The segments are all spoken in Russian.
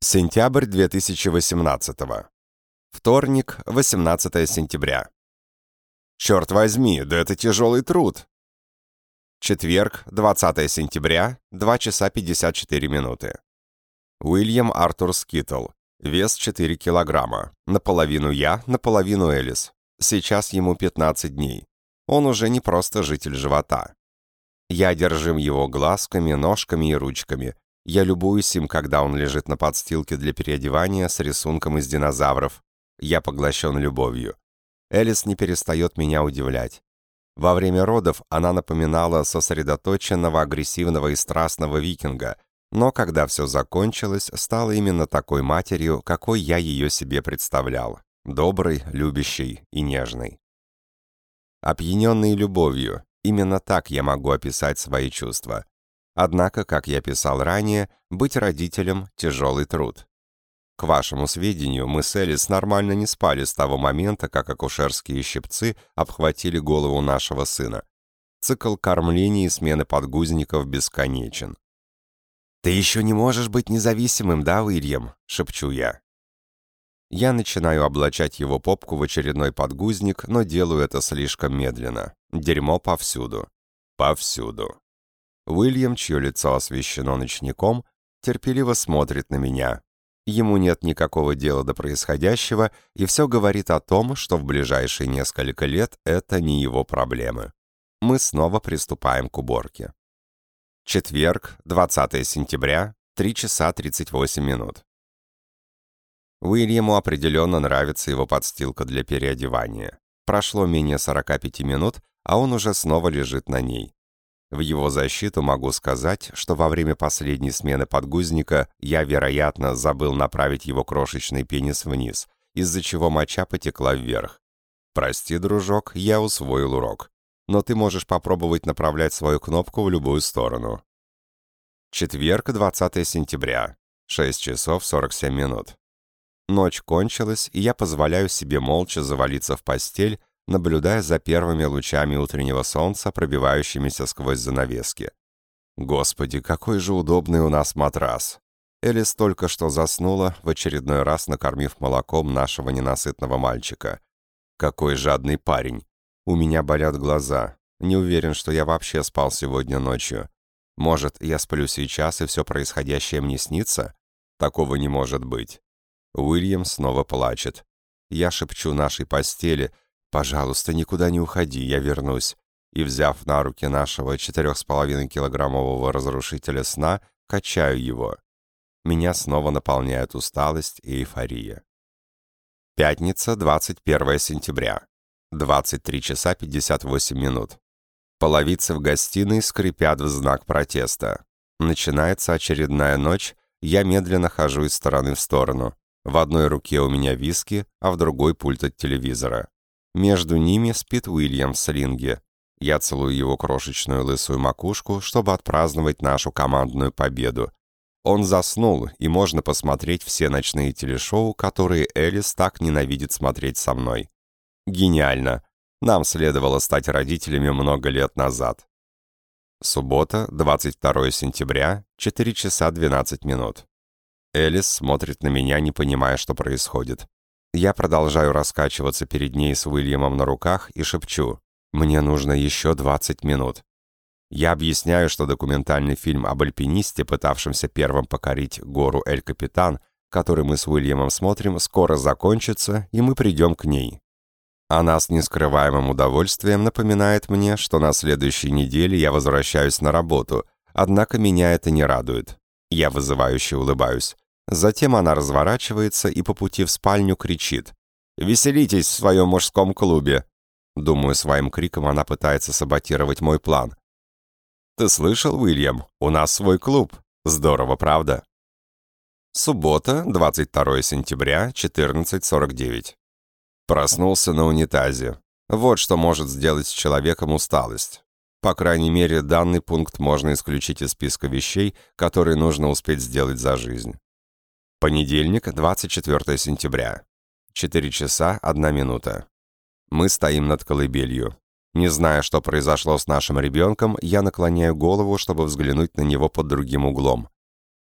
Сентябрь 2018. Вторник, 18 сентября. Черт возьми, да это тяжелый труд. Четверг, 20 сентября, 2 часа 54 минуты. Уильям Артур Скиттл. Вес 4 килограмма. Наполовину я, наполовину Элис. Сейчас ему 15 дней. Он уже не просто житель живота. Я держим его глазками, ножками и ручками, я любуюсь им, когда он лежит на подстилке для переодевания с рисунком из динозавров. Я поглощен любовью. Элис не перестает меня удивлять. Во время родов она напоминала сосредоточенного, агрессивного и страстного викинга, но когда все закончилось, стала именно такой матерью, какой я ее себе представлял. Доброй, любящей и нежной. Опьяненной любовью, именно так я могу описать свои чувства. Однако, как я писал ранее, быть родителем – тяжелый труд. К вашему сведению, мы с Элис нормально не спали с того момента, как акушерские щипцы обхватили голову нашего сына. Цикл кормления и смены подгузников бесконечен. «Ты еще не можешь быть независимым, да, Уильям?» — шепчу я. Я начинаю облачать его попку в очередной подгузник, но делаю это слишком медленно. Дерьмо повсюду. Повсюду. Уильям, чье лицо освещено ночником, терпеливо смотрит на меня. Ему нет никакого дела до происходящего, и все говорит о том, что в ближайшие несколько лет это не его проблемы. Мы снова приступаем к уборке. Четверг, 20 сентября, 3 часа 38 минут. Уильяму определенно нравится его подстилка для переодевания. Прошло менее 45 минут, а он уже снова лежит на ней. В его защиту могу сказать, что во время последней смены подгузника я, вероятно, забыл направить его крошечный пенис вниз, из-за чего моча потекла вверх. Прости, дружок, я усвоил урок. Но ты можешь попробовать направлять свою кнопку в любую сторону. Четверг, 20 сентября, 6 часов 47 минут. Ночь кончилась, и я позволяю себе молча завалиться в постель, наблюдая за первыми лучами утреннего солнца, пробивающимися сквозь занавески. Господи, какой же удобный у нас матрас. Элис только что заснула, в очередной раз накормив молоком нашего ненасытного мальчика. Какой жадный парень. У меня болят глаза. Не уверен, что я вообще спал сегодня ночью. Может, я сплю сейчас, и все происходящее мне снится? Такого не может быть. Уильям снова плачет. Я шепчу нашей постели — «Пожалуйста, никуда не уходи, я вернусь». И, взяв на руки нашего 4,5-килограммового разрушителя сна, качаю его. Меня снова наполняют усталость и эйфория. Пятница, 21 сентября. 23 часа 58 минут. Половицы в гостиной скрипят в знак протеста. Начинается очередная ночь, я медленно хожу из стороны в сторону. В одной руке у меня виски, а в другой пульт от телевизора. Между ними спит Уильям в слинге. Я целую его крошечную лысую макушку, чтобы отпраздновать нашу командную победу. Он заснул, и можно посмотреть все ночные телешоу, которые Элис так ненавидит смотреть со мной. Гениально. Нам следовало стать родителями много лет назад. Суббота, 22 сентября, 4 часа 12 минут. Элис смотрит на меня, не понимая, что происходит. Я продолжаю раскачиваться перед ней с Уильямом на руках и шепчу «Мне нужно еще 20 минут». Я объясняю, что документальный фильм об альпинисте, пытавшемся первым покорить гору Эль-Капитан, который мы с Уильямом смотрим, скоро закончится, и мы придем к ней. Она с нескрываемым удовольствием напоминает мне, что на следующей неделе я возвращаюсь на работу, однако меня это не радует. Я вызывающе улыбаюсь. Затем она разворачивается и по пути в спальню кричит. «Веселитесь в своем мужском клубе!» Думаю, своим криком она пытается саботировать мой план. «Ты слышал, Уильям? У нас свой клуб. Здорово, правда?» Суббота, 22 сентября, 14.49. Проснулся на унитазе. Вот что может сделать с человеком усталость. По крайней мере, данный пункт можно исключить из списка вещей, которые нужно успеть сделать за жизнь. Понедельник, 24 сентября. 4 часа 1 минута. Мы стоим над колыбелью. Не зная, что произошло с нашим ребенком, я наклоняю голову, чтобы взглянуть на него под другим углом.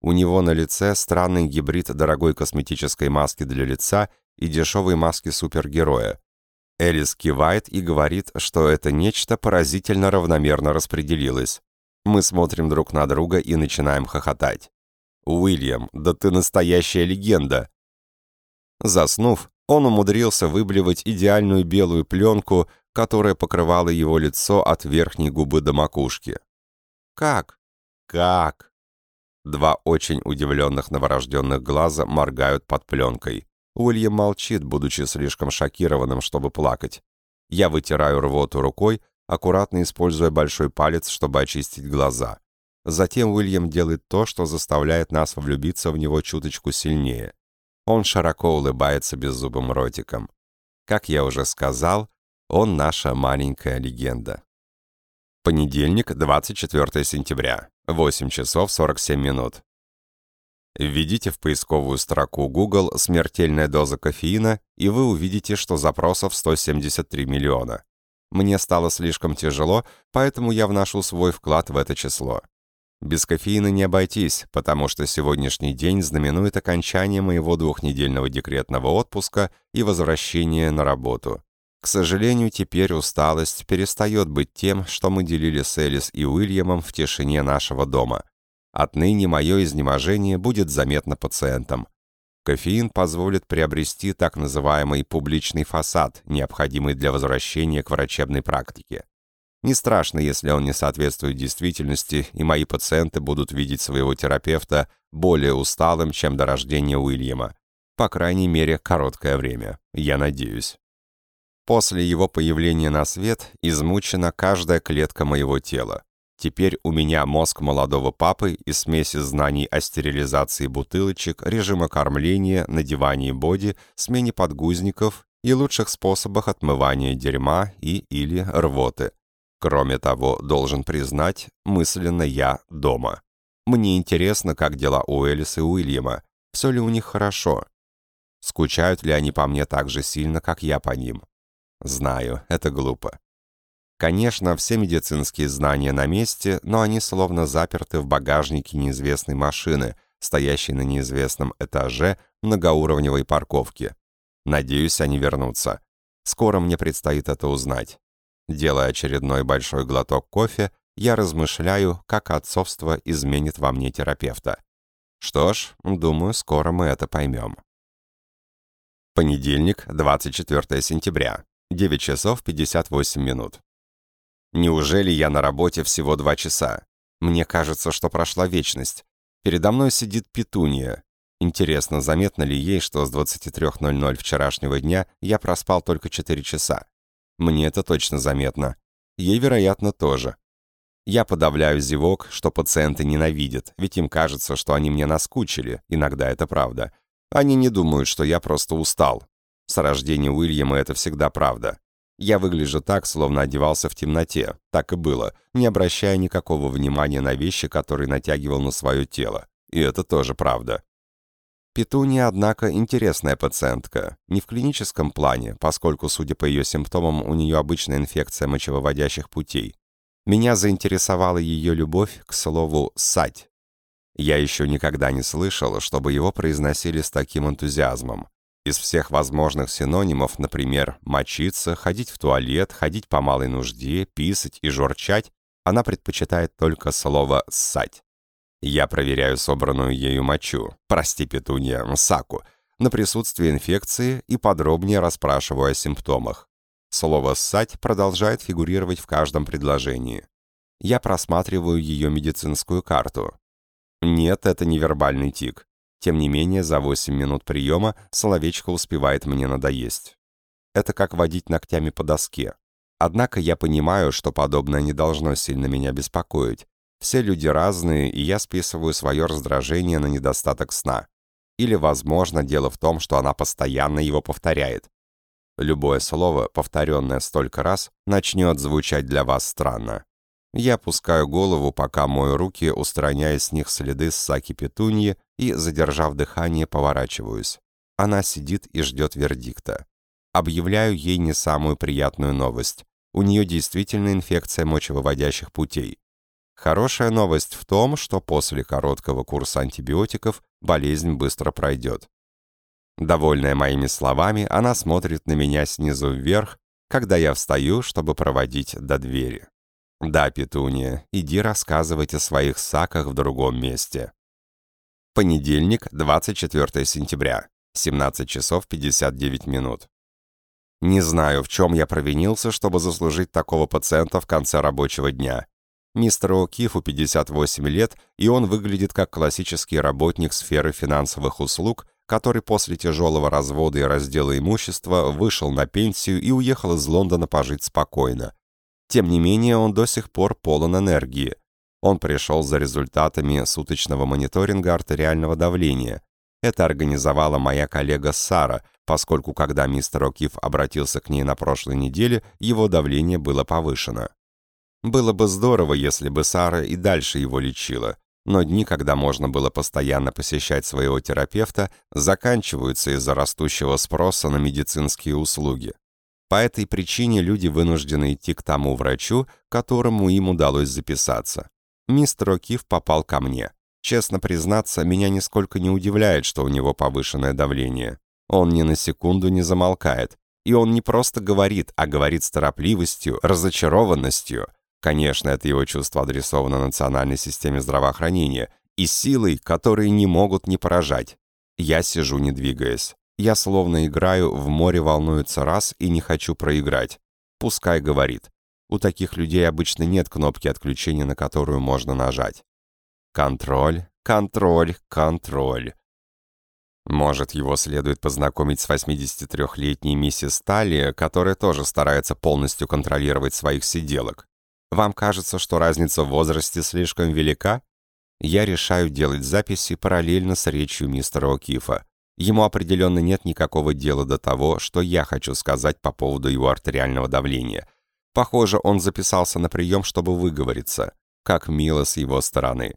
У него на лице странный гибрид дорогой косметической маски для лица и дешевой маски супергероя. Элис кивает и говорит, что это нечто поразительно равномерно распределилось. Мы смотрим друг на друга и начинаем хохотать. «Уильям, да ты настоящая легенда!» Заснув, он умудрился выблевать идеальную белую пленку, которая покрывала его лицо от верхней губы до макушки. «Как? Как?» Два очень удивленных новорожденных глаза моргают под пленкой. Уильям молчит, будучи слишком шокированным, чтобы плакать. Я вытираю рвоту рукой, аккуратно используя большой палец, чтобы очистить глаза. Затем Уильям делает то, что заставляет нас влюбиться в него чуточку сильнее. Он широко улыбается беззубым ротиком. Как я уже сказал, он наша маленькая легенда. Понедельник, 24 сентября, 8 часов 47 минут. Введите в поисковую строку Google «смертельная доза кофеина», и вы увидите, что запросов 173 миллиона. Мне стало слишком тяжело, поэтому я вношу свой вклад в это число. Без кофеина не обойтись, потому что сегодняшний день знаменует окончание моего двухнедельного декретного отпуска и возвращение на работу. К сожалению, теперь усталость перестает быть тем, что мы делили с Элис и Уильямом в тишине нашего дома. Отныне мое изнеможение будет заметно пациентам. Кофеин позволит приобрести так называемый публичный фасад, необходимый для возвращения к врачебной практике. Не страшно, если он не соответствует действительности, и мои пациенты будут видеть своего терапевта более усталым, чем до рождения Уильяма. По крайней мере, короткое время. Я надеюсь. После его появления на свет измучена каждая клетка моего тела. Теперь у меня мозг молодого папы и смеси знаний о стерилизации бутылочек, режима кормления, надевании боди, смене подгузников и лучших способах отмывания дерьма и или рвоты. Кроме того, должен признать, мысленно я дома. Мне интересно, как дела у Элис и Уильяма, все ли у них хорошо. Скучают ли они по мне так же сильно, как я по ним? Знаю, это глупо. Конечно, все медицинские знания на месте, но они словно заперты в багажнике неизвестной машины, стоящей на неизвестном этаже многоуровневой парковки. Надеюсь, они вернутся. Скоро мне предстоит это узнать. Делая очередной большой глоток кофе, я размышляю, как отцовство изменит во мне терапевта. Что ж, думаю, скоро мы это поймем. Понедельник, 24 сентября, 9 часов 58 минут. Неужели я на работе всего два часа? Мне кажется, что прошла вечность. Передо мной сидит Петуния. Интересно, заметно ли ей, что с 23.00 вчерашнего дня я проспал только 4 часа? Мне это точно заметно. Ей, вероятно, тоже. Я подавляю зевок, что пациенты ненавидят, ведь им кажется, что они мне наскучили, иногда это правда. Они не думают, что я просто устал. С рождения Уильяма это всегда правда. Я выгляжу так, словно одевался в темноте. Так и было, не обращая никакого внимания на вещи, которые натягивал на свое тело. И это тоже правда. Петуния, однако, интересная пациентка. Не в клиническом плане, поскольку, судя по ее симптомам, у нее обычная инфекция мочевыводящих путей. Меня заинтересовала ее любовь к слову «сать». Я еще никогда не слышал, чтобы его произносили с таким энтузиазмом. Из всех возможных синонимов, например, мочиться, ходить в туалет, ходить по малой нужде, писать и журчать, она предпочитает только слово «ссать». Я проверяю собранную ею мочу, прости, петунья, саку, на присутствие инфекции и подробнее расспрашиваю о симптомах. Слово «ссать» продолжает фигурировать в каждом предложении. Я просматриваю ее медицинскую карту. Нет, это не вербальный тик. Тем не менее, за 8 минут приема словечко успевает мне надоесть. Это как водить ногтями по доске. Однако я понимаю, что подобное не должно сильно меня беспокоить, все люди разные, и я списываю свое раздражение на недостаток сна. Или, возможно, дело в том, что она постоянно его повторяет. Любое слово, повторенное столько раз, начнет звучать для вас странно. Я опускаю голову, пока мою руки, устраняя с них следы ссаки петуньи, и, задержав дыхание, поворачиваюсь. Она сидит и ждет вердикта. Объявляю ей не самую приятную новость. У нее действительно инфекция мочевыводящих путей. Хорошая новость в том, что после короткого курса антибиотиков болезнь быстро пройдет. Довольная моими словами, она смотрит на меня снизу вверх, когда я встаю, чтобы проводить до двери. «Да, Петуния, иди рассказывать о своих саках в другом месте». Понедельник, 24 сентября, 17 часов 59 минут. Не знаю, в чем я провинился, чтобы заслужить такого пациента в конце рабочего дня. Мистеру О'Кифу 58 лет, и он выглядит как классический работник сферы финансовых услуг, который после тяжелого развода и раздела имущества вышел на пенсию и уехал из Лондона пожить спокойно. Тем не менее, он до сих пор полон энергии. Он пришел за результатами суточного мониторинга артериального давления. Это организовала моя коллега Сара, поскольку когда мистер О'Кифф обратился к ней на прошлой неделе, его давление было повышено. Было бы здорово, если бы Сара и дальше его лечила, но дни, когда можно было постоянно посещать своего терапевта, заканчиваются из-за растущего спроса на медицинские услуги. По этой причине люди вынуждены идти к тому врачу, которому им удалось записаться. Мистер О'Кифф попал ко мне. Честно признаться, меня нисколько не удивляет, что у него повышенное давление. Он ни на секунду не замолкает. И он не просто говорит, а говорит с торопливостью, разочарованностью. Конечно, это его чувство адресовано национальной системе здравоохранения и силой, которые не могут не поражать. Я сижу, не двигаясь. Я словно играю, в море волнуется раз и не хочу проиграть. Пускай говорит. У таких людей обычно нет кнопки отключения, на которую можно нажать. Контроль, контроль, контроль. Может, его следует познакомить с 83-летней миссис Талли, которая тоже старается полностью контролировать своих сиделок. Вам кажется, что разница в возрасте слишком велика? Я решаю делать записи параллельно с речью мистера О'Кифа. Ему определенно нет никакого дела до того, что я хочу сказать по поводу его артериального давления. Похоже, он записался на прием, чтобы выговориться. Как мило с его стороны.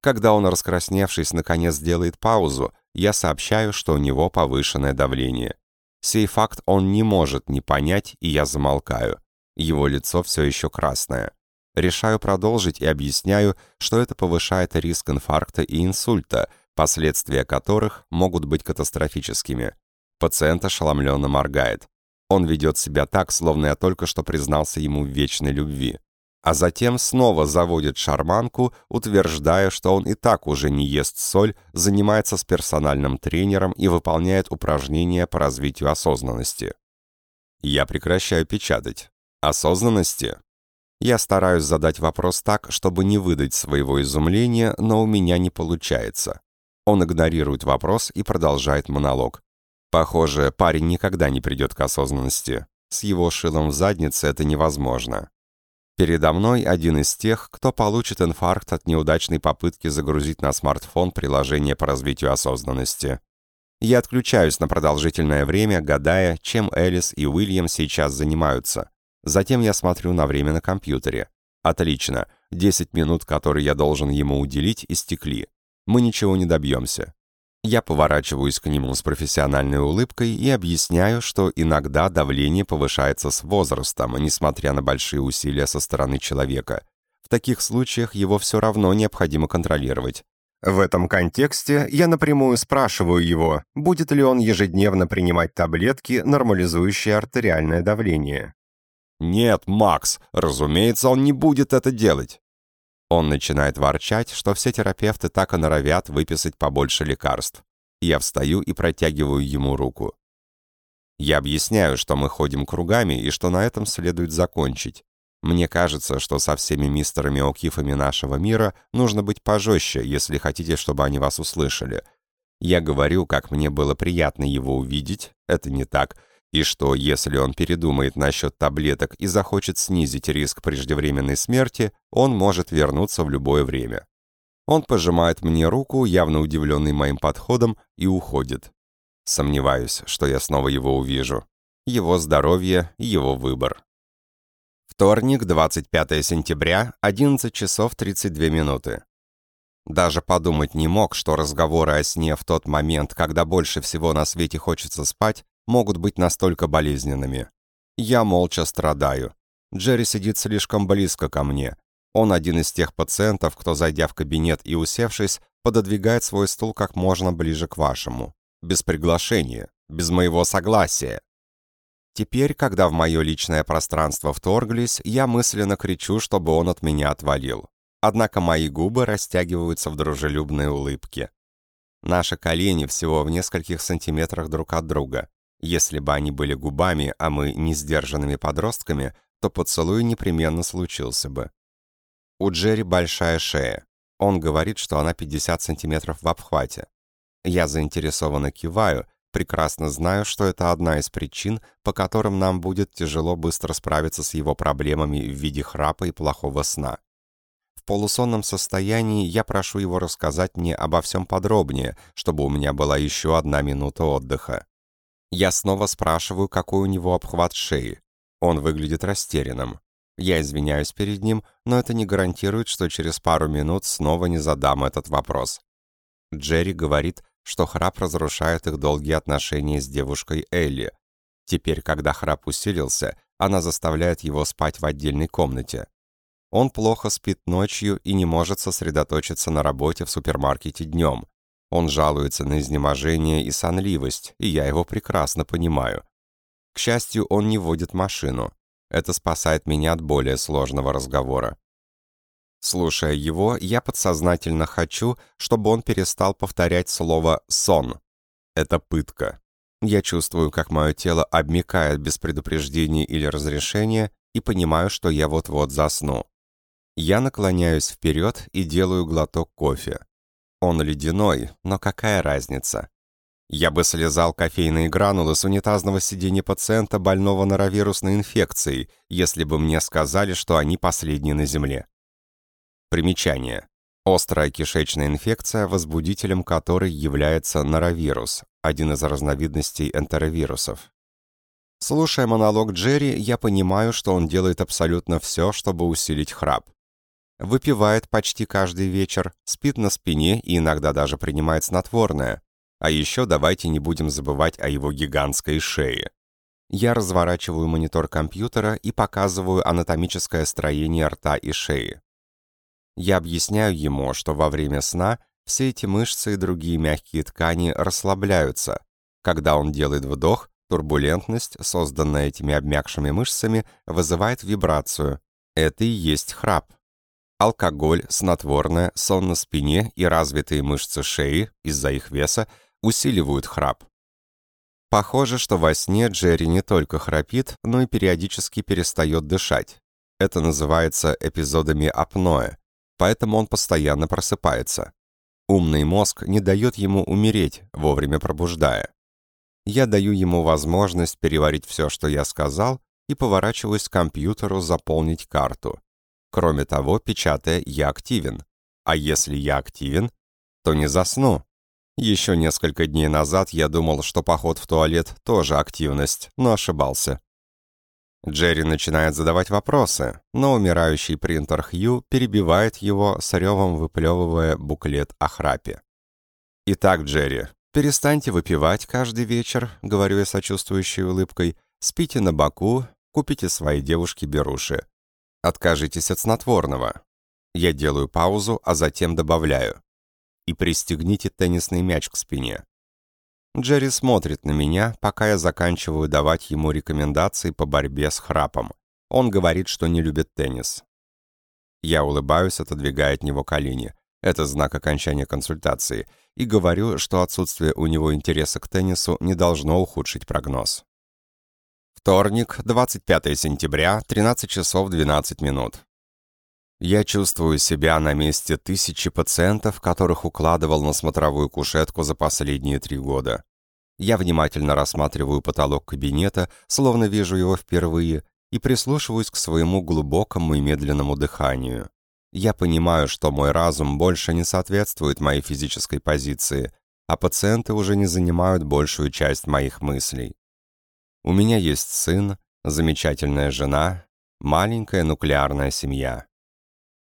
Когда он, раскрасневшись, наконец делает паузу, я сообщаю, что у него повышенное давление. Сей факт он не может не понять, и я замолкаю. Его лицо все еще красное. Решаю продолжить и объясняю, что это повышает риск инфаркта и инсульта, последствия которых могут быть катастрофическими. Пациент ошеломленно моргает. Он ведет себя так, словно я только что признался ему в вечной любви а затем снова заводит шарманку, утверждая, что он и так уже не ест соль, занимается с персональным тренером и выполняет упражнения по развитию осознанности. Я прекращаю печатать. Осознанности? Я стараюсь задать вопрос так, чтобы не выдать своего изумления, но у меня не получается. Он игнорирует вопрос и продолжает монолог. Похоже, парень никогда не придет к осознанности. С его шилом в заднице это невозможно. Передо мной один из тех, кто получит инфаркт от неудачной попытки загрузить на смартфон приложение по развитию осознанности. Я отключаюсь на продолжительное время, гадая, чем Элис и Уильям сейчас занимаются. Затем я смотрю на время на компьютере. Отлично. 10 минут, которые я должен ему уделить, истекли. Мы ничего не добьемся. Я поворачиваюсь к нему с профессиональной улыбкой и объясняю, что иногда давление повышается с возрастом, несмотря на большие усилия со стороны человека. В таких случаях его все равно необходимо контролировать. В этом контексте я напрямую спрашиваю его, будет ли он ежедневно принимать таблетки, нормализующие артериальное давление. «Нет, Макс, разумеется, он не будет это делать». Он начинает ворчать, что все терапевты так и норовят выписать побольше лекарств. Я встаю и протягиваю ему руку. Я объясняю, что мы ходим кругами и что на этом следует закончить. Мне кажется, что со всеми мистерами О'Кифами нашего мира нужно быть пожестче, если хотите, чтобы они вас услышали. Я говорю, как мне было приятно его увидеть, это не так, и что, если он передумает насчет таблеток и захочет снизить риск преждевременной смерти, он может вернуться в любое время. Он пожимает мне руку, явно удивленный моим подходом, и уходит. Сомневаюсь, что я снова его увижу. Его здоровье его выбор. Вторник, 25 сентября, 11 часов 32 минуты. Даже подумать не мог, что разговоры о сне в тот момент, когда больше всего на свете хочется спать, могут быть настолько болезненными. Я молча страдаю. Джерри сидит слишком близко ко мне. Он один из тех пациентов, кто, зайдя в кабинет и усевшись, пододвигает свой стул как можно ближе к вашему. Без приглашения, без моего согласия. Теперь, когда в мое личное пространство вторглись, я мысленно кричу, чтобы он от меня отвалил. Однако мои губы растягиваются в дружелюбной улыбке. Наши колени всего в нескольких сантиметрах друг от друга. Если бы они были губами, а мы не сдержанными подростками, то поцелуй непременно случился бы. У Джерри большая шея. Он говорит, что она 50 сантиметров в обхвате. Я заинтересованно киваю, прекрасно знаю, что это одна из причин, по которым нам будет тяжело быстро справиться с его проблемами в виде храпа и плохого сна. В полусонном состоянии я прошу его рассказать мне обо всем подробнее, чтобы у меня была еще одна минута отдыха. Я снова спрашиваю, какой у него обхват шеи. Он выглядит растерянным. Я извиняюсь перед ним, но это не гарантирует, что через пару минут снова не задам этот вопрос. Джерри говорит, что храп разрушает их долгие отношения с девушкой Элли. Теперь, когда храп усилился, она заставляет его спать в отдельной комнате. Он плохо спит ночью и не может сосредоточиться на работе в супермаркете днем. Он жалуется на изнеможение и сонливость, и я его прекрасно понимаю. К счастью, он не водит машину. Это спасает меня от более сложного разговора. Слушая его, я подсознательно хочу, чтобы он перестал повторять слово «сон». Это пытка. Я чувствую, как мое тело обмикает без предупреждения или разрешения, и понимаю, что я вот-вот засну. Я наклоняюсь вперед и делаю глоток кофе. Он ледяной, но какая разница? Я бы слезал кофейные гранулы с унитазного сиденья пациента, больного норовирусной инфекцией, если бы мне сказали, что они последние на Земле. Примечание. Острая кишечная инфекция, возбудителем которой является норовирус, один из разновидностей энтеровирусов. Слушая монолог Джерри, я понимаю, что он делает абсолютно все, чтобы усилить храп выпивает почти каждый вечер, спит на спине и иногда даже принимает снотворное. А еще давайте не будем забывать о его гигантской шее. Я разворачиваю монитор компьютера и показываю анатомическое строение рта и шеи. Я объясняю ему, что во время сна все эти мышцы и другие мягкие ткани расслабляются. Когда он делает вдох, турбулентность, созданная этими обмякшими мышцами, вызывает вибрацию. Это и есть храп. Алкоголь, снотворное, сон на спине и развитые мышцы шеи из-за их веса усиливают храп. Похоже, что во сне Джерри не только храпит, но и периодически перестает дышать. Это называется эпизодами апноэ, поэтому он постоянно просыпается. Умный мозг не дает ему умереть, вовремя пробуждая. Я даю ему возможность переварить все, что я сказал, и поворачиваюсь к компьютеру заполнить карту. Кроме того, печатая «Я активен». А если я активен, то не засну. Еще несколько дней назад я думал, что поход в туалет тоже активность, но ошибался. Джерри начинает задавать вопросы, но умирающий принтер Хью перебивает его с ревом выплевывая буклет о храпе. «Итак, Джерри, перестаньте выпивать каждый вечер», — говорю я сочувствующей улыбкой, «спите на боку, купите своей девушке беруши. Откажитесь от снотворного. Я делаю паузу, а затем добавляю. И пристегните теннисный мяч к спине. Джерри смотрит на меня, пока я заканчиваю давать ему рекомендации по борьбе с храпом. Он говорит, что не любит теннис. Я улыбаюсь, отодвигая от него колени. Это знак окончания консультации. И говорю, что отсутствие у него интереса к теннису не должно ухудшить прогноз. Вторник, 25 сентября, 13 часов 12 минут. Я чувствую себя на месте тысячи пациентов, которых укладывал на смотровую кушетку за последние три года. Я внимательно рассматриваю потолок кабинета, словно вижу его впервые, и прислушиваюсь к своему глубокому и медленному дыханию. Я понимаю, что мой разум больше не соответствует моей физической позиции, а пациенты уже не занимают большую часть моих мыслей. У меня есть сын, замечательная жена, маленькая нуклеарная семья.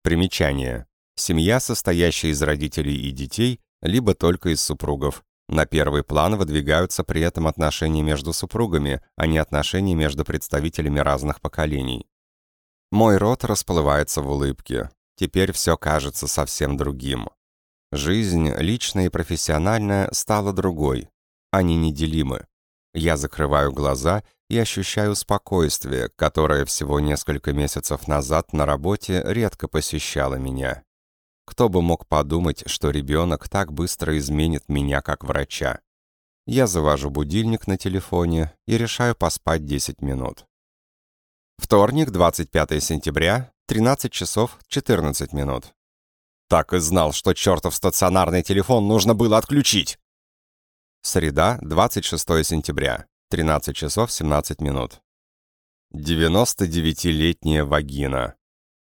Примечание. Семья, состоящая из родителей и детей, либо только из супругов. На первый план выдвигаются при этом отношения между супругами, а не отношения между представителями разных поколений. Мой рот расплывается в улыбке. Теперь все кажется совсем другим. Жизнь, личная и профессиональная, стала другой. Они неделимы. Я закрываю глаза и ощущаю спокойствие, которое всего несколько месяцев назад на работе редко посещало меня. Кто бы мог подумать, что ребенок так быстро изменит меня как врача. Я завожу будильник на телефоне и решаю поспать 10 минут. Вторник, 25 сентября, 13 часов 14 минут. Так и знал, что чертов стационарный телефон нужно было отключить. Среда, 26 сентября, 13 часов 17 минут. 99-летняя вагина.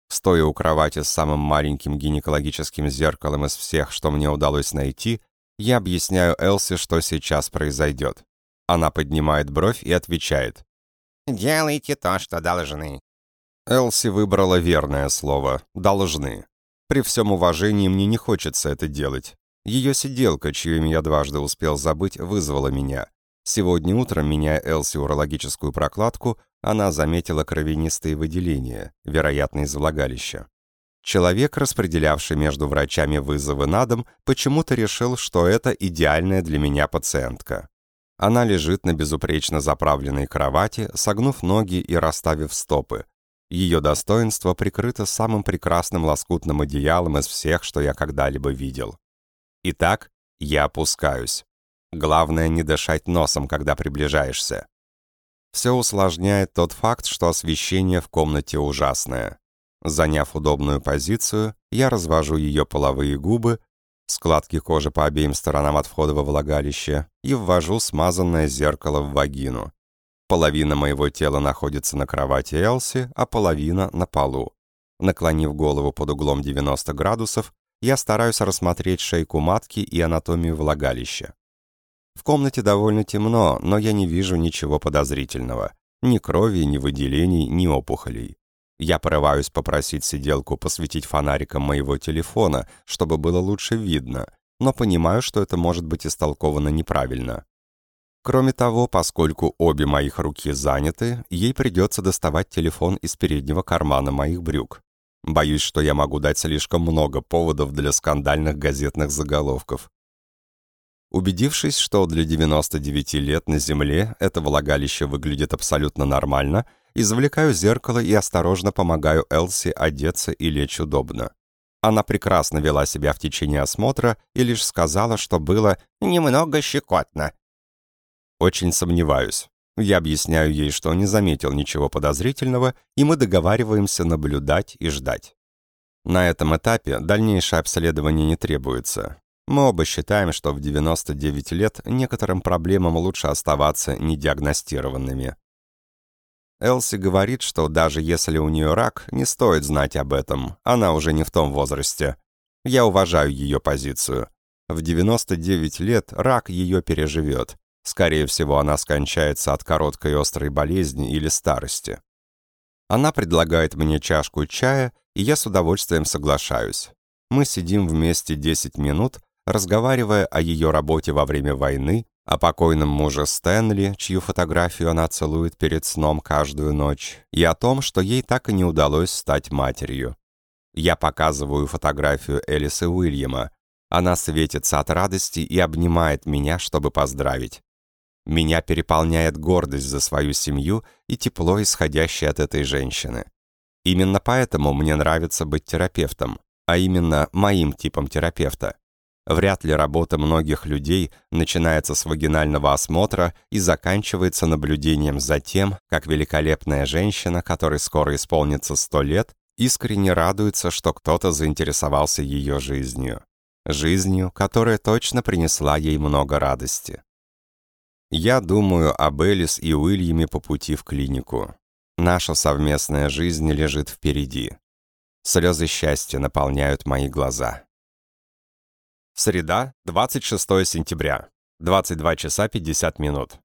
Стоя у кровати с самым маленьким гинекологическим зеркалом из всех, что мне удалось найти, я объясняю Элси, что сейчас произойдет. Она поднимает бровь и отвечает. «Делайте то, что должны». Элси выбрала верное слово «должны». При всем уважении мне не хочется это делать. Ее сиделка, чье имя я дважды успел забыть, вызвала меня. Сегодня утром, меняя Элси урологическую прокладку, она заметила кровянистые выделения, вероятно, из влагалища. Человек, распределявший между врачами вызовы на дом, почему-то решил, что это идеальная для меня пациентка. Она лежит на безупречно заправленной кровати, согнув ноги и расставив стопы. Ее достоинство прикрыто самым прекрасным лоскутным одеялом из всех, что я когда-либо видел. Итак, я опускаюсь. Главное не дышать носом, когда приближаешься. Все усложняет тот факт, что освещение в комнате ужасное. Заняв удобную позицию, я развожу ее половые губы, складки кожи по обеим сторонам от входа во влагалище и ввожу смазанное зеркало в вагину. Половина моего тела находится на кровати Элси, а половина на полу. Наклонив голову под углом 90 градусов, я стараюсь рассмотреть шейку матки и анатомию влагалища. В комнате довольно темно, но я не вижу ничего подозрительного. Ни крови, ни выделений, ни опухолей. Я порываюсь попросить сиделку посветить фонариком моего телефона, чтобы было лучше видно, но понимаю, что это может быть истолковано неправильно. Кроме того, поскольку обе моих руки заняты, ей придется доставать телефон из переднего кармана моих брюк. Боюсь, что я могу дать слишком много поводов для скандальных газетных заголовков. Убедившись, что для 99 лет на Земле это влагалище выглядит абсолютно нормально, извлекаю зеркало и осторожно помогаю Элси одеться и лечь удобно. Она прекрасно вела себя в течение осмотра и лишь сказала, что было «немного щекотно». Очень сомневаюсь. Я объясняю ей, что не заметил ничего подозрительного, и мы договариваемся наблюдать и ждать. На этом этапе дальнейшее обследование не требуется. Мы оба считаем, что в 99 лет некоторым проблемам лучше оставаться недиагностированными. Элси говорит, что даже если у нее рак, не стоит знать об этом, она уже не в том возрасте. Я уважаю ее позицию. В 99 лет рак ее переживет. Скорее всего, она скончается от короткой острой болезни или старости. Она предлагает мне чашку чая, и я с удовольствием соглашаюсь. Мы сидим вместе 10 минут, разговаривая о ее работе во время войны, о покойном муже Стэнли, чью фотографию она целует перед сном каждую ночь, и о том, что ей так и не удалось стать матерью. Я показываю фотографию Элисы Уильяма. Она светится от радости и обнимает меня, чтобы поздравить. Меня переполняет гордость за свою семью и тепло, исходящее от этой женщины. Именно поэтому мне нравится быть терапевтом, а именно моим типом терапевта. Вряд ли работа многих людей начинается с вагинального осмотра и заканчивается наблюдением за тем, как великолепная женщина, которой скоро исполнится сто лет, искренне радуется, что кто-то заинтересовался ее жизнью. Жизнью, которая точно принесла ей много радости. Я думаю об Элис и Уильяме по пути в клинику. Наша совместная жизнь лежит впереди. Слезы счастья наполняют мои глаза. Среда, 26 сентября, 22 часа 50 минут.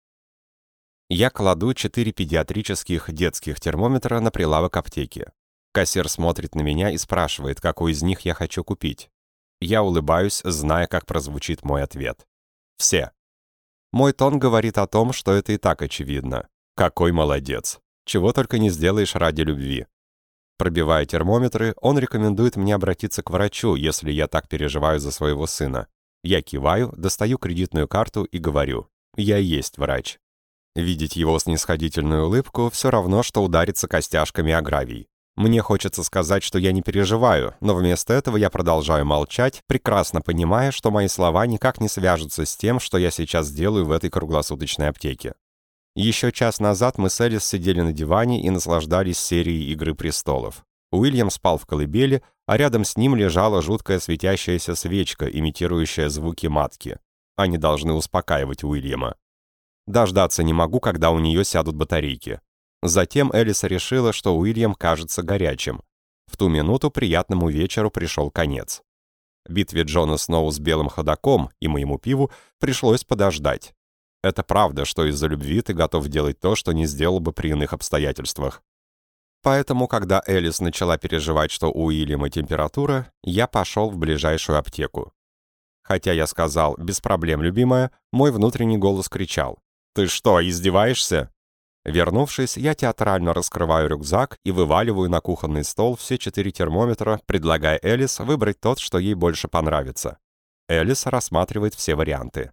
Я кладу четыре педиатрических детских термометра на прилавок аптеки. Кассир смотрит на меня и спрашивает, какой из них я хочу купить. Я улыбаюсь, зная, как прозвучит мой ответ. Все. Мой тон говорит о том, что это и так очевидно. Какой молодец. Чего только не сделаешь ради любви. Пробивая термометры, он рекомендует мне обратиться к врачу, если я так переживаю за своего сына. Я киваю, достаю кредитную карту и говорю «Я есть врач». Видеть его снисходительную улыбку все равно, что удариться костяшками о гравий. Мне хочется сказать, что я не переживаю, но вместо этого я продолжаю молчать, прекрасно понимая, что мои слова никак не свяжутся с тем, что я сейчас делаю в этой круглосуточной аптеке. Еще час назад мы с Элис сидели на диване и наслаждались серией «Игры престолов». Уильям спал в колыбели, а рядом с ним лежала жуткая светящаяся свечка, имитирующая звуки матки. Они должны успокаивать Уильяма. Дождаться не могу, когда у нее сядут батарейки. Затем Элис решила, что Уильям кажется горячим. В ту минуту приятному вечеру пришел конец. Битве Джона Сноу с белым ходаком и моему пиву пришлось подождать. Это правда, что из-за любви ты готов делать то, что не сделал бы при иных обстоятельствах. Поэтому, когда Элис начала переживать, что у Уильяма температура, я пошел в ближайшую аптеку. Хотя я сказал «без проблем, любимая», мой внутренний голос кричал «Ты что, издеваешься?» Вернувшись, я театрально раскрываю рюкзак и вываливаю на кухонный стол все четыре термометра, предлагая Элис выбрать тот, что ей больше понравится. Элис рассматривает все варианты.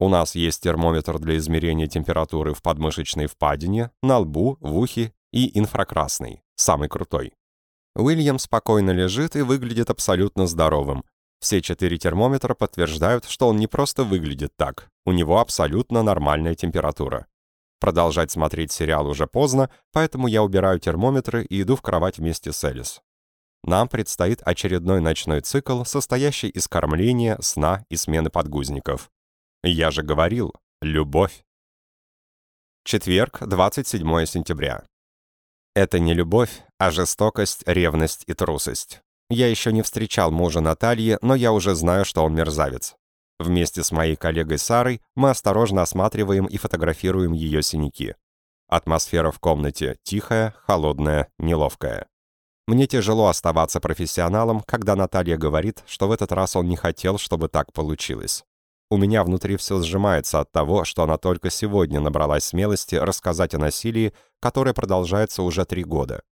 У нас есть термометр для измерения температуры в подмышечной впадине, на лбу, в ухе и инфракрасный, самый крутой. Уильям спокойно лежит и выглядит абсолютно здоровым. Все четыре термометра подтверждают, что он не просто выглядит так, у него абсолютно нормальная температура. Продолжать смотреть сериал уже поздно, поэтому я убираю термометры и иду в кровать вместе с Элис. Нам предстоит очередной ночной цикл, состоящий из кормления, сна и смены подгузников. Я же говорил, любовь. Четверг, 27 сентября. Это не любовь, а жестокость, ревность и трусость. Я еще не встречал мужа Натальи, но я уже знаю, что он мерзавец. Вместе с моей коллегой Сарой мы осторожно осматриваем и фотографируем ее синяки. Атмосфера в комнате тихая, холодная, неловкая. Мне тяжело оставаться профессионалом, когда Наталья говорит, что в этот раз он не хотел, чтобы так получилось. У меня внутри все сжимается от того, что она только сегодня набралась смелости рассказать о насилии, которое продолжается уже три года.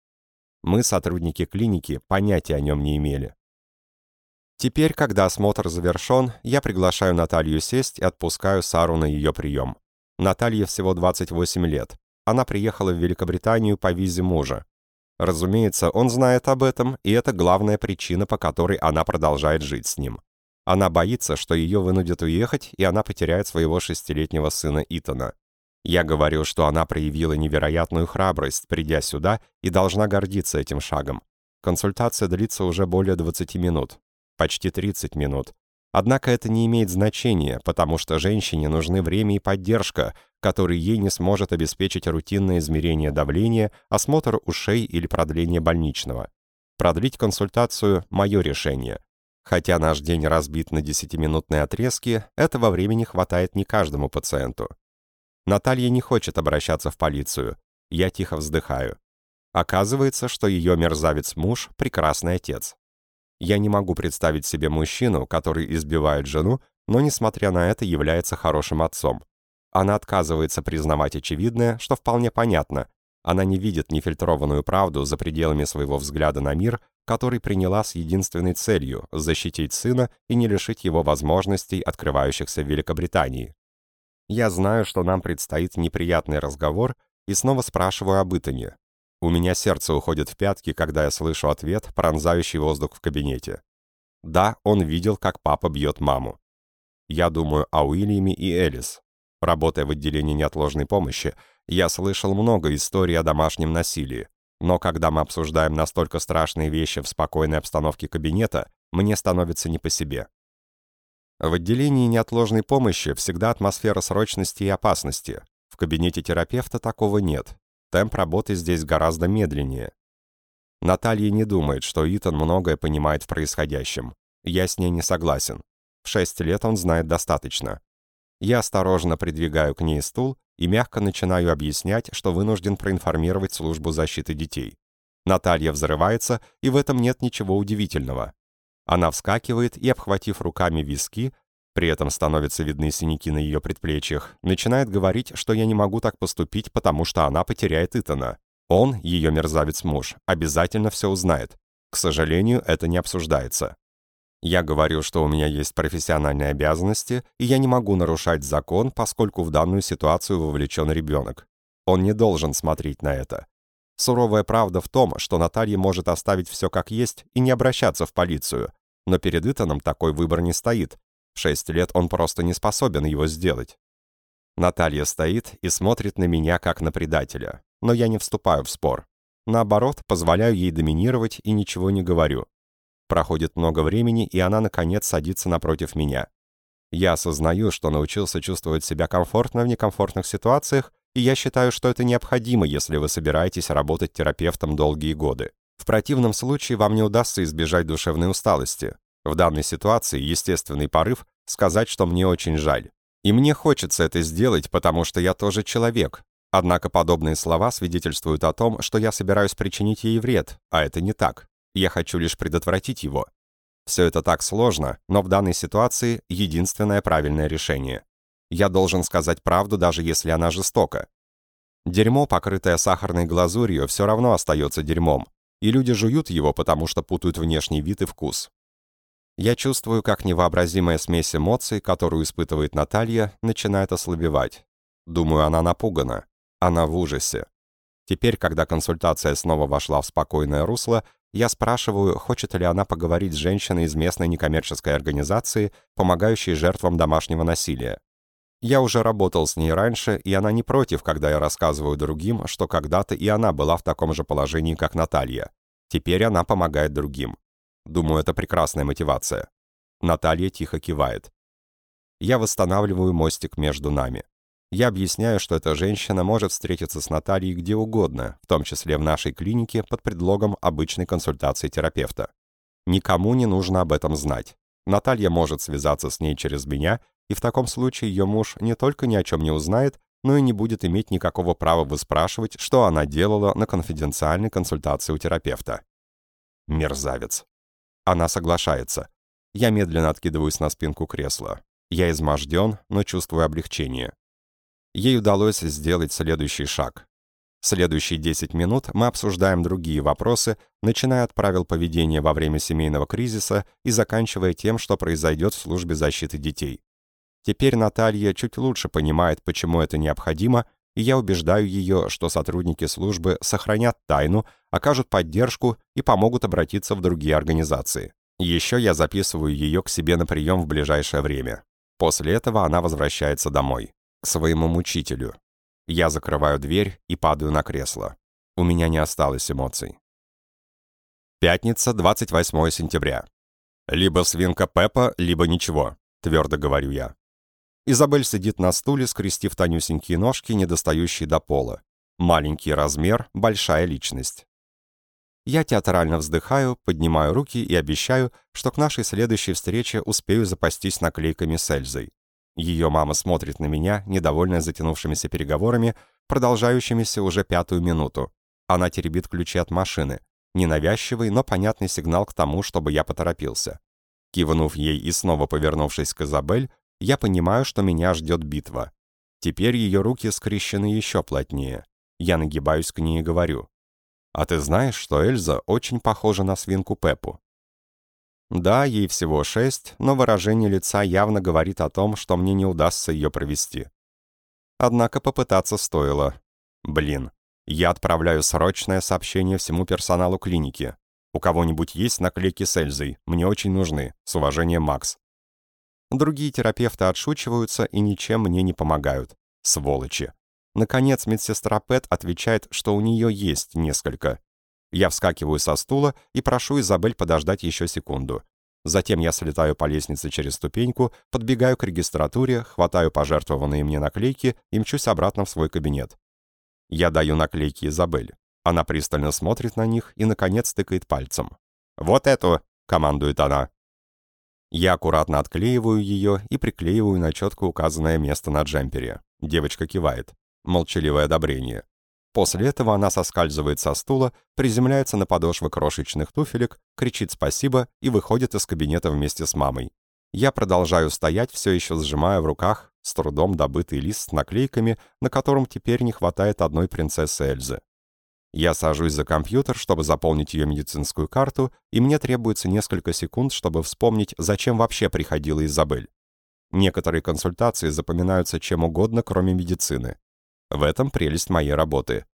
Мы, сотрудники клиники, понятия о нем не имели. Теперь, когда осмотр завершен, я приглашаю Наталью сесть и отпускаю Сару на ее прием. Наталье всего 28 лет. Она приехала в Великобританию по визе мужа. Разумеется, он знает об этом, и это главная причина, по которой она продолжает жить с ним. Она боится, что ее вынудят уехать, и она потеряет своего шестилетнего сына Итана. Я говорю, что она проявила невероятную храбрость, придя сюда, и должна гордиться этим шагом. Консультация длится уже более 20 минут. Почти 30 минут. Однако это не имеет значения, потому что женщине нужны время и поддержка, которые ей не сможет обеспечить рутинное измерение давления, осмотр ушей или продление больничного. Продлить консультацию – мое решение. Хотя наш день разбит на десятиминутные отрезки, этого времени хватает не каждому пациенту. Наталья не хочет обращаться в полицию. Я тихо вздыхаю. Оказывается, что ее мерзавец-муж — прекрасный отец. Я не могу представить себе мужчину, который избивает жену, но, несмотря на это, является хорошим отцом. Она отказывается признавать очевидное, что вполне понятно. Она не видит нефильтрованную правду за пределами своего взгляда на мир который приняла с единственной целью – защитить сына и не лишить его возможностей, открывающихся в Великобритании. Я знаю, что нам предстоит неприятный разговор, и снова спрашиваю об Итане. У меня сердце уходит в пятки, когда я слышу ответ, пронзающий воздух в кабинете. Да, он видел, как папа бьет маму. Я думаю о Уильяме и Элис. Работая в отделении неотложной помощи, я слышал много историй о домашнем насилии. Но когда мы обсуждаем настолько страшные вещи в спокойной обстановке кабинета, мне становится не по себе. В отделении неотложной помощи всегда атмосфера срочности и опасности. В кабинете терапевта такого нет. Темп работы здесь гораздо медленнее. Наталья не думает, что Итан многое понимает в происходящем. Я с ней не согласен. В шесть лет он знает достаточно. Я осторожно придвигаю к ней стул и мягко начинаю объяснять, что вынужден проинформировать службу защиты детей. Наталья взрывается, и в этом нет ничего удивительного. Она вскакивает и, обхватив руками виски, при этом становятся видны синяки на ее предплечьях, начинает говорить, что я не могу так поступить, потому что она потеряет Итана. Он, ее мерзавец-муж, обязательно все узнает. К сожалению, это не обсуждается. Я говорю, что у меня есть профессиональные обязанности, и я не могу нарушать закон, поскольку в данную ситуацию вовлечен ребенок. Он не должен смотреть на это. Суровая правда в том, что Наталья может оставить все как есть и не обращаться в полицию, но перед Итаном такой выбор не стоит. В шесть лет он просто не способен его сделать. Наталья стоит и смотрит на меня как на предателя, но я не вступаю в спор. Наоборот, позволяю ей доминировать и ничего не говорю. Проходит много времени, и она, наконец, садится напротив меня. Я осознаю, что научился чувствовать себя комфортно в некомфортных ситуациях, и я считаю, что это необходимо, если вы собираетесь работать терапевтом долгие годы. В противном случае вам не удастся избежать душевной усталости. В данной ситуации естественный порыв сказать, что мне очень жаль. И мне хочется это сделать, потому что я тоже человек. Однако подобные слова свидетельствуют о том, что я собираюсь причинить ей вред, а это не так. Я хочу лишь предотвратить его. Все это так сложно, но в данной ситуации единственное правильное решение. Я должен сказать правду, даже если она жестока. Дерьмо, покрытое сахарной глазурью, все равно остается дерьмом, и люди жуют его, потому что путают внешний вид и вкус. Я чувствую, как невообразимая смесь эмоций, которую испытывает Наталья, начинает ослабевать. Думаю, она напугана. Она в ужасе. Теперь, когда консультация снова вошла в спокойное русло, я спрашиваю, хочет ли она поговорить с женщиной из местной некоммерческой организации, помогающей жертвам домашнего насилия. Я уже работал с ней раньше, и она не против, когда я рассказываю другим, что когда-то и она была в таком же положении, как Наталья. Теперь она помогает другим. Думаю, это прекрасная мотивация. Наталья тихо кивает. Я восстанавливаю мостик между нами. Я объясняю, что эта женщина может встретиться с Натальей где угодно, в том числе в нашей клинике под предлогом обычной консультации терапевта. Никому не нужно об этом знать. Наталья может связаться с ней через меня, и в таком случае ее муж не только ни о чем не узнает, но и не будет иметь никакого права выспрашивать, что она делала на конфиденциальной консультации у терапевта. Мерзавец. Она соглашается. Я медленно откидываюсь на спинку кресла. Я изможден, но чувствую облегчение. Ей удалось сделать следующий шаг. Следующие 10 минут мы обсуждаем другие вопросы, начиная от правил поведения во время семейного кризиса и заканчивая тем, что произойдет в службе защиты детей. Теперь Наталья чуть лучше понимает, почему это необходимо, и я убеждаю ее, что сотрудники службы сохранят тайну, окажут поддержку и помогут обратиться в другие организации. Еще я записываю ее к себе на прием в ближайшее время. После этого она возвращается домой к своему мучителю. Я закрываю дверь и падаю на кресло. У меня не осталось эмоций. Пятница, 28 сентября. Либо свинка Пеппа, либо ничего, твердо говорю я. Изабель сидит на стуле, скрестив тонюсенькие ножки, недостающие до пола. Маленький размер, большая личность. Я театрально вздыхаю, поднимаю руки и обещаю, что к нашей следующей встрече успею запастись наклейками с Эльзой. Ее мама смотрит на меня, недовольная затянувшимися переговорами, продолжающимися уже пятую минуту. Она теребит ключи от машины. Ненавязчивый, но понятный сигнал к тому, чтобы я поторопился. Кивнув ей и снова повернувшись к Изабель, я понимаю, что меня ждет битва. Теперь ее руки скрещены еще плотнее. Я нагибаюсь к ней и говорю. «А ты знаешь, что Эльза очень похожа на свинку Пеппу?» Да, ей всего шесть, но выражение лица явно говорит о том, что мне не удастся ее провести. Однако попытаться стоило. Блин, я отправляю срочное сообщение всему персоналу клиники. У кого-нибудь есть наклейки с Эльзой? Мне очень нужны. С уважением, Макс. Другие терапевты отшучиваются и ничем мне не помогают. Сволочи. Наконец, медсестра Пэт отвечает, что у нее есть несколько. Я вскакиваю со стула и прошу Изабель подождать еще секунду. Затем я слетаю по лестнице через ступеньку, подбегаю к регистратуре, хватаю пожертвованные мне наклейки и мчусь обратно в свой кабинет. Я даю наклейки Изабель. Она пристально смотрит на них и, наконец, тыкает пальцем. «Вот эту!» — командует она. Я аккуратно отклеиваю ее и приклеиваю на четко указанное место на джемпере. Девочка кивает. Молчаливое одобрение. После этого она соскальзывает со стула, приземляется на подошвы крошечных туфелек, кричит «спасибо» и выходит из кабинета вместе с мамой. Я продолжаю стоять, все еще сжимая в руках с трудом добытый лист с наклейками, на котором теперь не хватает одной принцессы Эльзы. Я сажусь за компьютер, чтобы заполнить ее медицинскую карту, и мне требуется несколько секунд, чтобы вспомнить, зачем вообще приходила Изабель. Некоторые консультации запоминаются чем угодно, кроме медицины. В этом прелесть моей работы.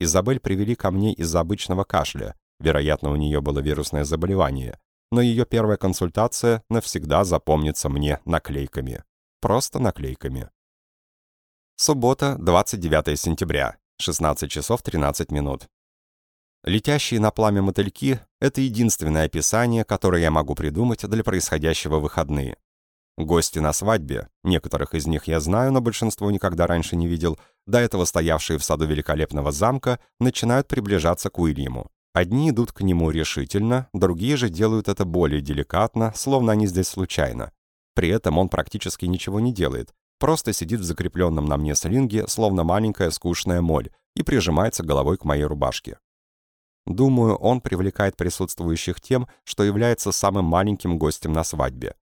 Изабель привели ко мне из-за обычного кашля. Вероятно, у нее было вирусное заболевание. Но ее первая консультация навсегда запомнится мне наклейками. Просто наклейками. Суббота, 29 сентября, 16 часов 13 минут. Летящие на пламя мотыльки — это единственное описание, которое я могу придумать для происходящего в выходные. Гости на свадьбе, некоторых из них я знаю, но большинство никогда раньше не видел, до этого стоявшие в саду великолепного замка, начинают приближаться к Уильяму. Одни идут к нему решительно, другие же делают это более деликатно, словно они здесь случайно. При этом он практически ничего не делает, просто сидит в закрепленном на мне слинге, словно маленькая скучная моль, и прижимается головой к моей рубашке. Думаю, он привлекает присутствующих тем, что является самым маленьким гостем на свадьбе.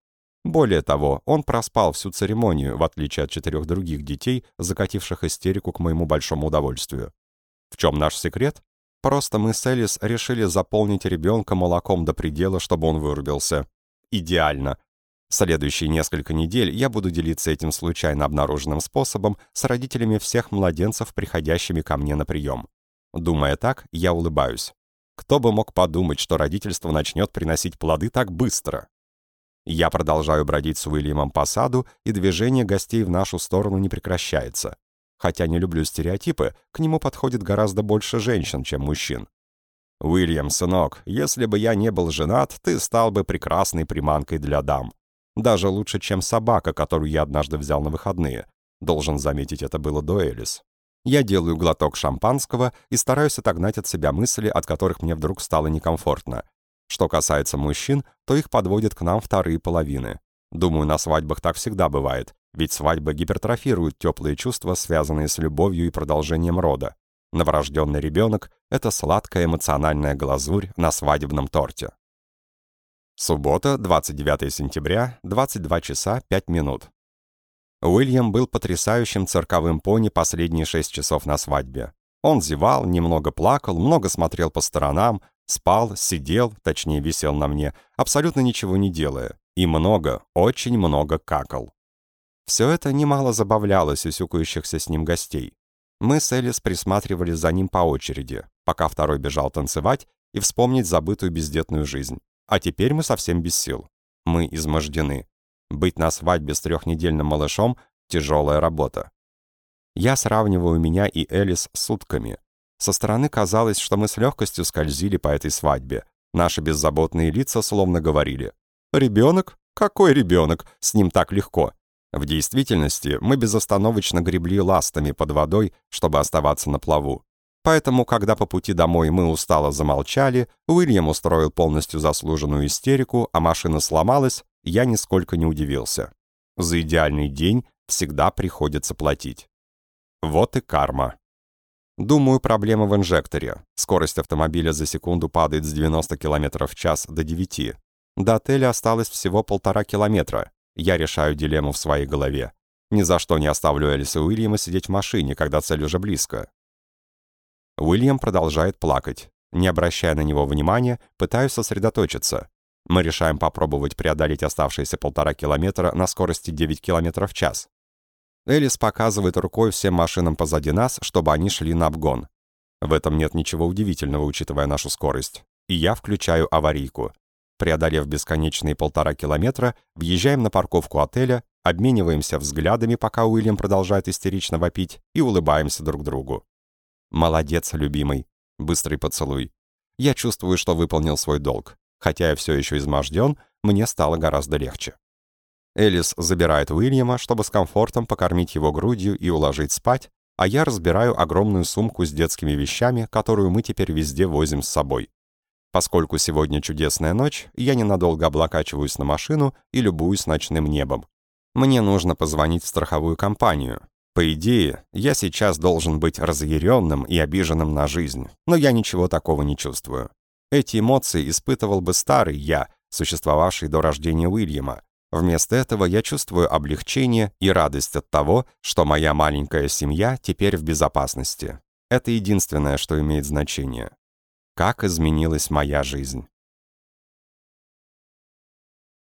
Более того, он проспал всю церемонию, в отличие от четырех других детей, закативших истерику к моему большому удовольствию. В чем наш секрет? Просто мы с Элис решили заполнить ребенка молоком до предела, чтобы он вырубился. Идеально. Следующие несколько недель я буду делиться этим случайно обнаруженным способом с родителями всех младенцев, приходящими ко мне на прием. Думая так, я улыбаюсь. Кто бы мог подумать, что родительство начнет приносить плоды так быстро? Я продолжаю бродить с Уильямом по саду, и движение гостей в нашу сторону не прекращается. Хотя не люблю стереотипы, к нему подходит гораздо больше женщин, чем мужчин. «Уильям, сынок, если бы я не был женат, ты стал бы прекрасной приманкой для дам. Даже лучше, чем собака, которую я однажды взял на выходные. Должен заметить, это было до Элис. Я делаю глоток шампанского и стараюсь отогнать от себя мысли, от которых мне вдруг стало некомфортно. Что касается мужчин, то их подводят к нам вторые половины. Думаю, на свадьбах так всегда бывает, ведь свадьбы гипертрофируют теплые чувства, связанные с любовью и продолжением рода. Новорожденный ребенок — это сладкая эмоциональная глазурь на свадебном торте. Суббота, 29 сентября, 22 часа 5 минут. Уильям был потрясающим цирковым пони последние 6 часов на свадьбе. Он зевал, немного плакал, много смотрел по сторонам, Спал, сидел, точнее висел на мне, абсолютно ничего не делая. И много, очень много какал. Все это немало забавляло сюсюкающихся с ним гостей. Мы с Элис присматривали за ним по очереди, пока второй бежал танцевать и вспомнить забытую бездетную жизнь. А теперь мы совсем без сил. Мы измождены. Быть на свадьбе с трехнедельным малышом — тяжелая работа. Я сравниваю меня и Элис с сутками. Со стороны казалось, что мы с легкостью скользили по этой свадьбе. Наши беззаботные лица словно говорили «Ребенок? Какой ребенок? С ним так легко». В действительности мы безостановочно гребли ластами под водой, чтобы оставаться на плаву. Поэтому, когда по пути домой мы устало замолчали, Уильям устроил полностью заслуженную истерику, а машина сломалась, я нисколько не удивился. За идеальный день всегда приходится платить. Вот и карма. Думаю, проблема в инжекторе. Скорость автомобиля за секунду падает с 90 км в час до 9. До отеля осталось всего полтора километра. Я решаю дилемму в своей голове. Ни за что не оставлю Элис и Уильяма сидеть в машине, когда цель уже близко. Уильям продолжает плакать. Не обращая на него внимания, пытаюсь сосредоточиться. Мы решаем попробовать преодолеть оставшиеся полтора километра на скорости 9 км в час. Элис показывает рукой всем машинам позади нас, чтобы они шли на обгон. В этом нет ничего удивительного, учитывая нашу скорость. И я включаю аварийку. Преодолев бесконечные полтора километра, въезжаем на парковку отеля, обмениваемся взглядами, пока Уильям продолжает истерично вопить, и улыбаемся друг другу. «Молодец, любимый!» Быстрый поцелуй. Я чувствую, что выполнил свой долг. Хотя я все еще изможден, мне стало гораздо легче. Элис забирает Уильяма, чтобы с комфортом покормить его грудью и уложить спать, а я разбираю огромную сумку с детскими вещами, которую мы теперь везде возим с собой. Поскольку сегодня чудесная ночь, я ненадолго облокачиваюсь на машину и любуюсь ночным небом. Мне нужно позвонить в страховую компанию. По идее, я сейчас должен быть разъяренным и обиженным на жизнь, но я ничего такого не чувствую. Эти эмоции испытывал бы старый я, существовавший до рождения Уильяма, Вместо этого я чувствую облегчение и радость от того, что моя маленькая семья теперь в безопасности. Это единственное, что имеет значение. Как изменилась моя жизнь.